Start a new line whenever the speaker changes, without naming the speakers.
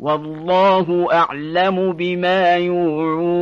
والله أعلم بما يوعون